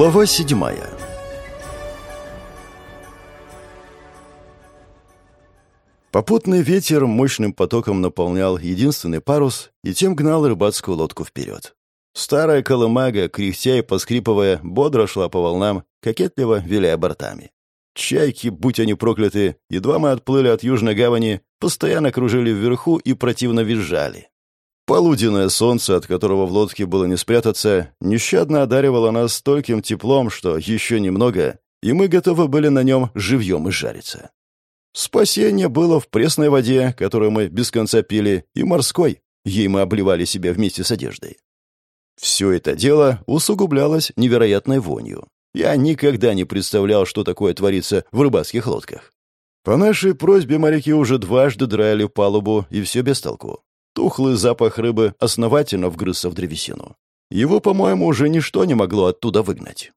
Глава седьмая Попутный ветер мощным потоком наполнял единственный парус и тем гнал рыбацкую лодку вперед. Старая колымага, кряхтя и поскрипывая, бодро шла по волнам, кокетливо виляя бортами. Чайки, будь они прокляты, едва мы отплыли от Южной гавани, постоянно кружили вверху и противно визжали. Полуденное солнце, от которого в лодке было не спрятаться, нещадно одаривало нас стольким теплом, что еще немного, и мы готовы были на нем живьем и жариться. Спасение было в пресной воде, которую мы без конца пили, и морской, ей мы обливали себя вместе с одеждой. Все это дело усугублялось невероятной вонью. Я никогда не представлял, что такое творится в рыбацких лодках. По нашей просьбе моряки уже дважды драили палубу, и все без толку. Тухлый запах рыбы основательно вгрызся в древесину. Его, по-моему, уже ничто не могло оттуда выгнать.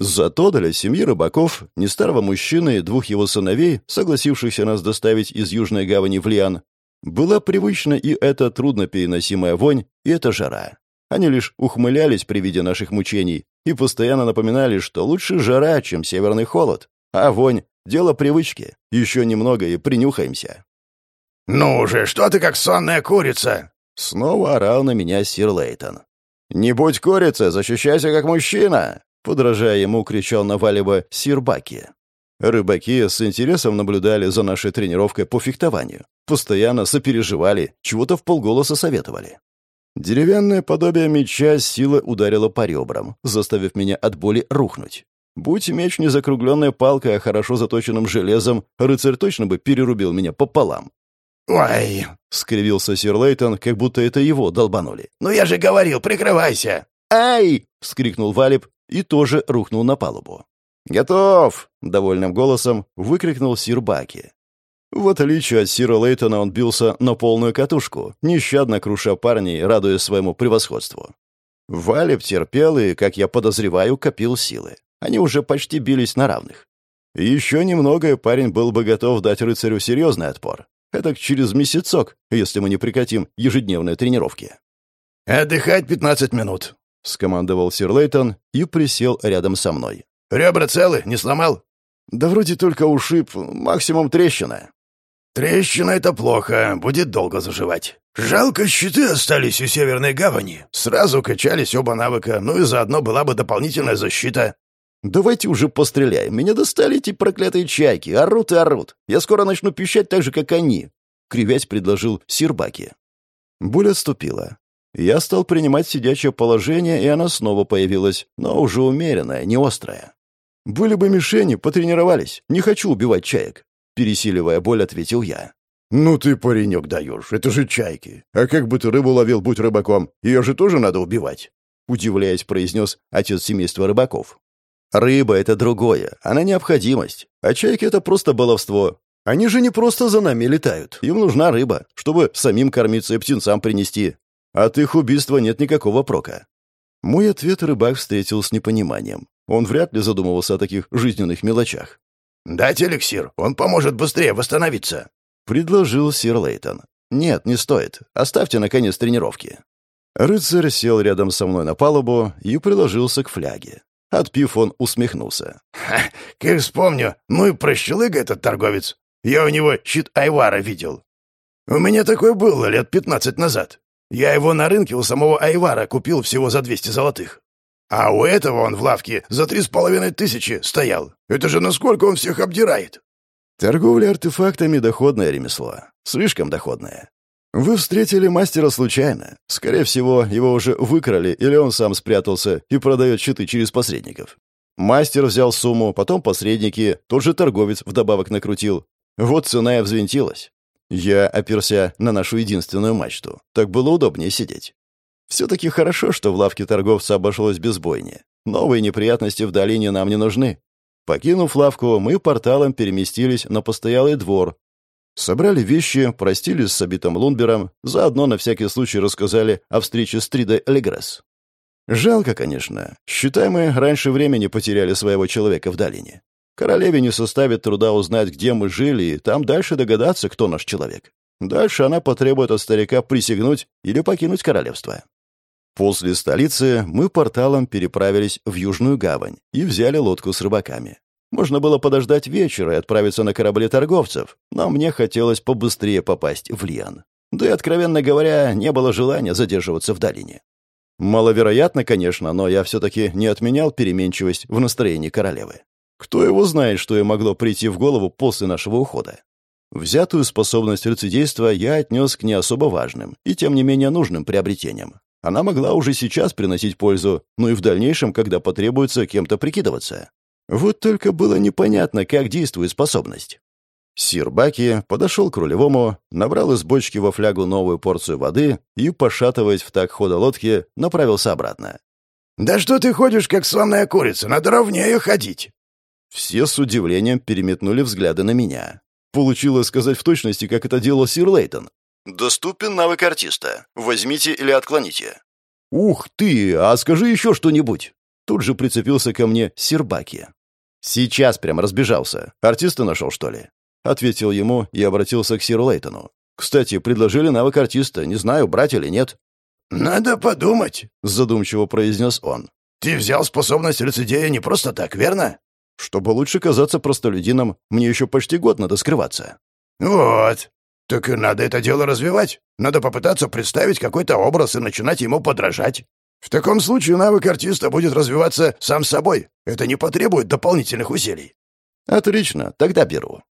Зато для семьи рыбаков, не старого мужчины и двух его сыновей, согласившихся нас доставить из Южной гавани в Лиан, была привычна и эта труднопереносимая вонь, и эта жара. Они лишь ухмылялись при виде наших мучений и постоянно напоминали, что лучше жара, чем северный холод, а вонь — дело привычки. Еще немного и принюхаемся. «Ну же, что ты как сонная курица?» Снова орал на меня сир Лейтон. «Не будь курица, защищайся как мужчина!» Подражая ему, кричал на валево сир Баки. Рыбаки с интересом наблюдали за нашей тренировкой по фехтованию. Постоянно сопереживали, чего-то в полголоса советовали. Деревянное подобие меча сила ударила по ребрам, заставив меня от боли рухнуть. Будь меч не закругленной палкой, а хорошо заточенным железом, рыцарь точно бы перерубил меня пополам. «Ой!» — скривился сир Лейтон, как будто это его долбанули. «Ну я же говорил, прикрывайся!» «Ай!» — вскрикнул Валеб и тоже рухнул на палубу. «Готов!» — довольным голосом выкрикнул сир Баки. В отличие от сира Лейтона он бился на полную катушку, нещадно круша парней, радуясь своему превосходству. Валеб терпел и, как я подозреваю, копил силы. Они уже почти бились на равных. Еще немного, и парень был бы готов дать рыцарю серьезный отпор. Это через месяцок, если мы не прекратим ежедневные тренировки. «Отдыхать пятнадцать минут», — скомандовал сир Лейтон и присел рядом со мной. «Ребра целы? Не сломал?» «Да вроде только ушиб, максимум трещина». «Трещина — это плохо, будет долго заживать. Жалко, щиты остались у Северной Гавани. Сразу качались оба навыка, ну и заодно была бы дополнительная защита». «Давайте уже постреляем. Меня достали эти проклятые чайки. Орут и орут. Я скоро начну пищать так же, как они», — кривясь предложил Сирбаки. Боль отступила. Я стал принимать сидячее положение, и она снова появилась, но уже умеренная, не острая. «Были бы мишени, потренировались. Не хочу убивать чаек», — пересиливая боль, ответил я. «Ну ты, паренек, даешь. Это же чайки. А как бы ты рыбу ловил, будь рыбаком? Ее же тоже надо убивать», — удивляясь, произнес отец семейства рыбаков. Рыба — это другое, она необходимость. А чайки — это просто баловство. Они же не просто за нами летают. Им нужна рыба, чтобы самим кормиться и птенцам принести. От их убийства нет никакого прока. Мой ответ рыбак встретил с непониманием. Он вряд ли задумывался о таких жизненных мелочах. «Дать эликсир, он поможет быстрее восстановиться», — предложил сир Лейтон. «Нет, не стоит. Оставьте, наконец, тренировки». Рыцарь сел рядом со мной на палубу и приложился к фляге. Отпив, он усмехнулся. «Ха, как вспомню, ну и прощелыга этот торговец. Я у него щит Айвара видел. У меня такой был лет пятнадцать назад. Я его на рынке у самого Айвара купил всего за двести золотых. А у этого он в лавке за три с половиной тысячи стоял. Это же насколько он всех обдирает!» Торговля артефактами — доходное ремесло. Слишком доходное. Вы встретили мастера случайно. Скорее всего, его уже выкрали, или он сам спрятался и продает щиты через посредников. Мастер взял сумму, потом посредники, тот же торговец вдобавок накрутил. Вот цена и взвинтилась. Я оперся на нашу единственную мачту. Так было удобнее сидеть. Все-таки хорошо, что в лавке торговца обошлось без бойни. Новые неприятности в долине нам не нужны. Покинув лавку, мы порталом переместились на постоялый двор, Собрали вещи, простились с обитым Лунбером, заодно на всякий случай рассказали о встрече с Тридой Легресс. Жалко, конечно. Считай, мы раньше времени потеряли своего человека в долине. Королеве не составит труда узнать, где мы жили, и там дальше догадаться, кто наш человек. Дальше она потребует от старика присягнуть или покинуть королевство. После столицы мы порталом переправились в Южную гавань и взяли лодку с рыбаками. Можно было подождать вечера и отправиться на корабле торговцев, но мне хотелось побыстрее попасть в Лиан. Да и, откровенно говоря, не было желания задерживаться в долине. Маловероятно, конечно, но я все-таки не отменял переменчивость в настроении королевы. Кто его знает, что ей могло прийти в голову после нашего ухода? Взятую способность лицедейства я отнес к не особо важным и тем не менее нужным приобретениям. Она могла уже сейчас приносить пользу, но и в дальнейшем, когда потребуется кем-то прикидываться. Вот только было непонятно, как действует способность. Сир Баки подошел к рулевому, набрал из бочки во флягу новую порцию воды и, пошатываясь в так хода лодки, направился обратно. «Да что ты ходишь, как сломная курица? Надо ровнее ходить!» Все с удивлением переметнули взгляды на меня. Получилось сказать в точности, как это делал сир Лейтон. «Доступен навык артиста. Возьмите или отклоните». «Ух ты! А скажи еще что-нибудь!» Тут же прицепился ко мне сир Баки. «Сейчас прям разбежался. Артиста нашел, что ли?» Ответил ему и обратился к Сиру Лейтону. «Кстати, предложили навык артиста. Не знаю, брать или нет». «Надо подумать», — задумчиво произнес он. «Ты взял способность лицедея не просто так, верно?» «Чтобы лучше казаться простолюдином, мне еще почти год надо скрываться». «Вот. Так и надо это дело развивать. Надо попытаться представить какой-то образ и начинать ему подражать. В таком случае навык артиста будет развиваться сам собой. Это не потребует дополнительных усилий». «Отлично, тогда беру.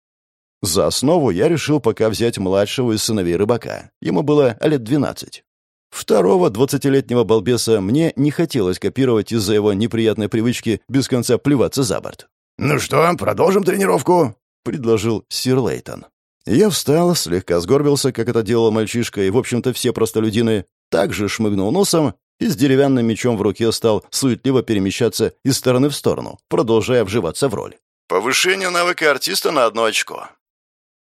За основу я решил пока взять младшего из сыновей рыбака. Ему было лет двенадцать. Второго двадцатилетнего балбеса мне не хотелось копировать из-за его неприятной привычки без конца плеваться за борт. «Ну что, продолжим тренировку?» — предложил сир Лейтон. Я встал, слегка сгорбился, как это делал мальчишка, и, в общем-то, все простолюдины, также шмыгнул носом и с деревянным мечом в руке стал суетливо перемещаться из стороны в сторону, продолжая вживаться в роль. Повышение навыка артиста на одно очко.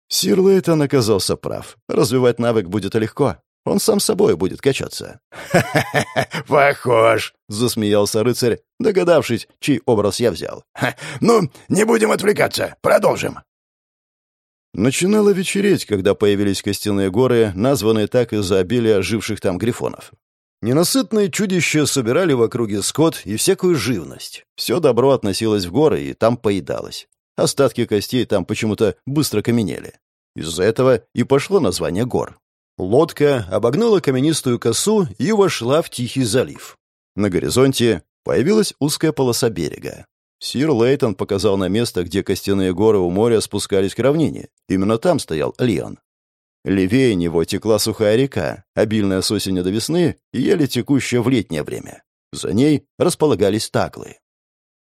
Сир Лейтон оказался прав. Развивать навык будет легко. Он сам собой будет качаться. «Ха-ха-ха, похож!» — засмеялся рыцарь, догадавшись, чей образ я взял. «Ну, не будем отвлекаться, продолжим!» Начинало вечереть, когда появились костяные горы, названные так из-за обилия живших там грифонов. Ненасытные чудища собирали в округе скот и всякую живность. Все добро относилось в горы и там поедалось. Остатки костей там почему-то быстро каменели. Из-за этого и пошло название гор. Лодка обогнула каменистую косу и вошла в Тихий залив. На горизонте появилась узкая полоса берега. Сир Лейтон показал на место, где костяные горы у моря спускались к равнине. Именно там стоял Лион. Левее него текла сухая река, обильная с осени до весны еле текущая в летнее время. За ней располагались таклы.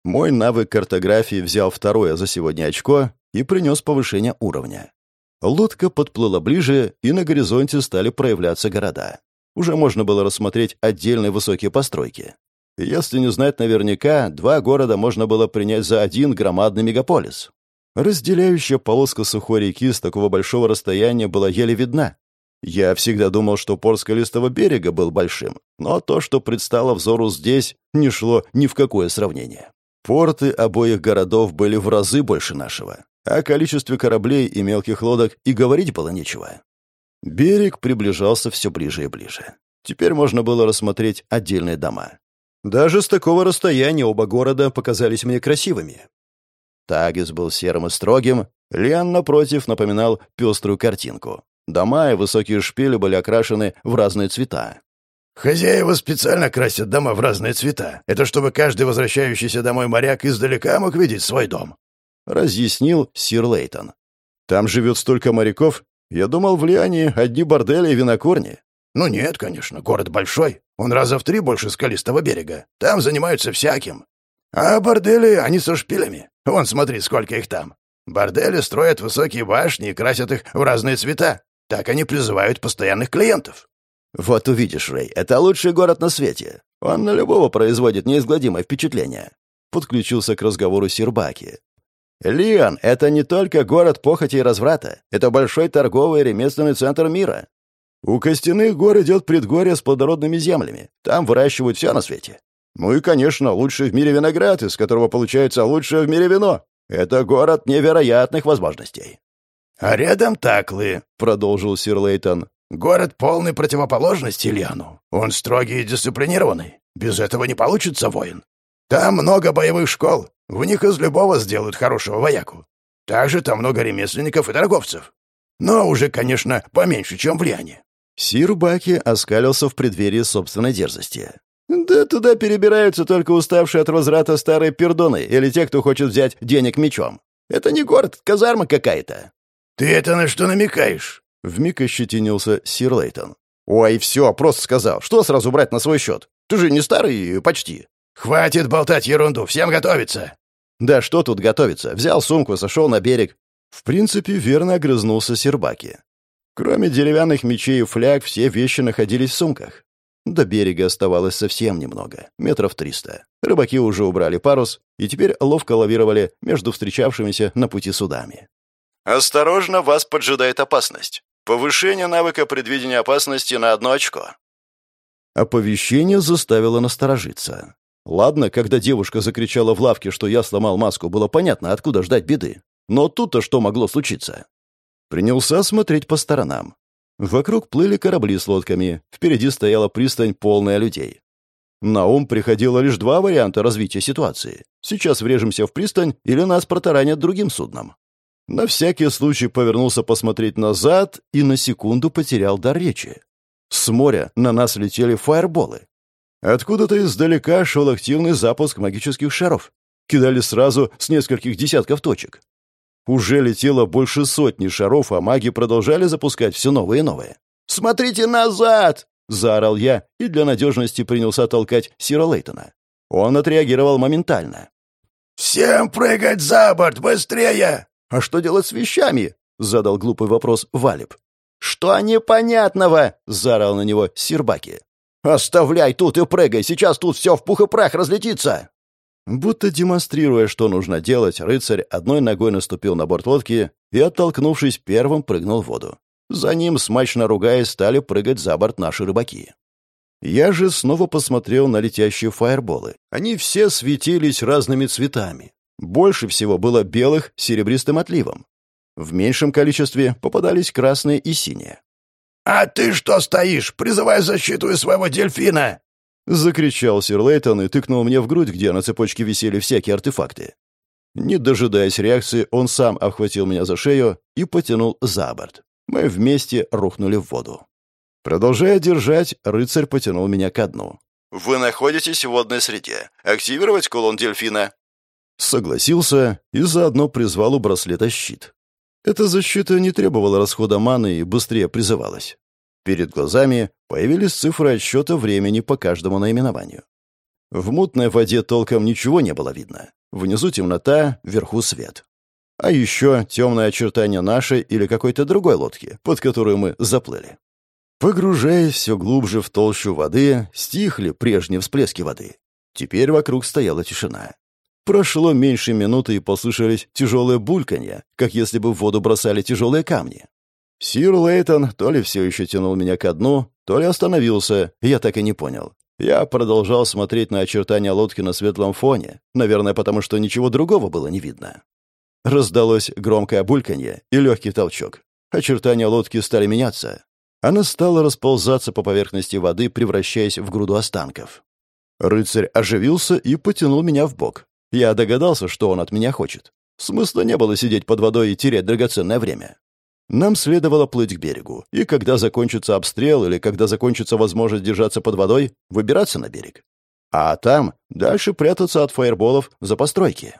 Мой навык картографии взял второе за сегодня очко и принес повышение уровня. Лодка подплыла ближе, и на горизонте стали проявляться города. Уже можно было рассмотреть отдельные высокие постройки. Если не знать наверняка, два города можно было принять за один громадный мегаполис. Разделяющая полоска сухой реки с такого большого расстояния была еле видна. Я всегда думал, что порт скалистого берега был большим, но то, что предстало взору здесь, не шло ни в какое сравнение. Порты обоих городов были в разы больше нашего. О количестве кораблей и мелких лодок и говорить было нечего. Берег приближался все ближе и ближе. Теперь можно было рассмотреть отдельные дома. Даже с такого расстояния оба города показались мне красивыми. Тагис был серым и строгим, Лиан, напротив, напоминал пеструю картинку. Дома и высокие шпили были окрашены в разные цвета. «Хозяева специально красят дома в разные цвета. Это чтобы каждый возвращающийся домой моряк издалека мог видеть свой дом. — разъяснил сир Лейтон. «Там живет столько моряков. Я думал, в Лиане одни бордели и винокурни». «Ну нет, конечно, город большой. Он раза в три больше скалистого берега. Там занимаются всяким. А бордели, они со шпилями. Вон, смотри, сколько их там. Бордели строят высокие башни и красят их в разные цвета. Так они призывают постоянных клиентов». «Вот увидишь, Рэй, это лучший город на свете. Он на любого производит неизгладимое впечатление». Подключился к разговору Сирбаки. Лион — это не только город похоти и разврата. Это большой торговый и ремесленный центр мира. У костяных гор идет предгорье с плодородными землями. Там выращивают все на свете. Ну и, конечно, лучший в мире виноград, из которого получается лучшее в мире вино. Это город невероятных возможностей. «А рядом таклы», — продолжил сир Лейтон. Город полный противоположности Ильяну. Он строгий и дисциплинированный. Без этого не получится воин. Там много боевых школ. В них из любого сделают хорошего вояку. Также там много ремесленников и торговцев. Но уже, конечно, поменьше, чем в Лиане. Сир Баки оскалился в преддверии собственной дерзости. «Да туда перебираются только уставшие от возврата старые пердоны или те, кто хочет взять денег мечом. Это не город, казарма какая-то». «Ты это на что намекаешь?» Вмиг ощетинился сир Лейтон. «Ой, все, просто сказал. Что сразу брать на свой счет? Ты же не старый почти». «Хватит болтать ерунду, всем готовиться!» «Да что тут готовиться? Взял сумку, сошел на берег». В принципе, верно огрызнулся Сербаки. Кроме деревянных мечей и фляг, все вещи находились в сумках. До берега оставалось совсем немного, метров триста. Рыбаки уже убрали парус и теперь ловко лавировали между встречавшимися на пути судами. «Осторожно, вас поджидает опасность. Повышение навыка предвидения опасности на одно очко». Оповещение заставило насторожиться. Ладно, когда девушка закричала в лавке, что я сломал маску, было понятно, откуда ждать беды. Но тут-то что могло случиться? Принялся смотреть по сторонам. Вокруг плыли корабли с лодками, впереди стояла пристань, полная людей. На ум приходило лишь два варианта развития ситуации. Сейчас врежемся в пристань или нас протаранят другим судном. На всякий случай повернулся посмотреть назад и на секунду потерял дар речи. С моря на нас летели фаерболы. Откуда-то издалека шел активный запуск магических шаров. Кидали сразу с нескольких десятков точек. Уже летело больше сотни шаров, а маги продолжали запускать все новые и новые. «Смотрите назад!» — заорал я и для надежности принялся толкать Сира Лейтона. Он отреагировал моментально. «Всем прыгать за борт! Быстрее!» «А что делать с вещами?» — задал глупый вопрос Валеб. «Что непонятного?» — заорал на него Сирбаки. «Оставляй тут и прыгай, сейчас тут все в пух и прах разлетится!» Будто демонстрируя, что нужно делать, рыцарь одной ногой наступил на борт лодки и, оттолкнувшись, первым прыгнул в воду. За ним, смачно ругаясь, стали прыгать за борт наши рыбаки. Я же снова посмотрел на летящие фаерболы. Они все светились разными цветами. Больше всего было белых с серебристым отливом. В меньшем количестве попадались красные и синие. «А ты что стоишь? Призывай защиту из своего дельфина!» Закричал сир Лейтон и тыкнул мне в грудь, где на цепочке висели всякие артефакты. Не дожидаясь реакции, он сам обхватил меня за шею и потянул за борт. Мы вместе рухнули в воду. Продолжая держать, рыцарь потянул меня ко дну. «Вы находитесь в водной среде. Активировать кулон дельфина?» Согласился и заодно призвал у браслета щит. Эта защита не требовала расхода маны и быстрее призывалась. Перед глазами появились цифры отсчета времени по каждому наименованию. В мутной воде толком ничего не было видно. Внизу темнота, вверху свет. А еще темное очертание нашей или какой-то другой лодки, под которую мы заплыли. Погружаясь все глубже в толщу воды, стихли прежние всплески воды. Теперь вокруг стояла тишина. Прошло меньше минуты и послышались тяжелые бульканья, как если бы в воду бросали тяжелые камни. Сир Лейтон то ли все еще тянул меня ко дну, то ли остановился, я так и не понял. Я продолжал смотреть на очертания лодки на светлом фоне, наверное, потому что ничего другого было не видно. Раздалось громкое бульканье и легкий толчок. Очертания лодки стали меняться. Она стала расползаться по поверхности воды, превращаясь в груду останков. Рыцарь оживился и потянул меня в бок. Я догадался, что он от меня хочет. Смысла не было сидеть под водой и терять драгоценное время. Нам следовало плыть к берегу, и когда закончится обстрел или когда закончится возможность держаться под водой, выбираться на берег. А там дальше прятаться от фаерболов за постройки.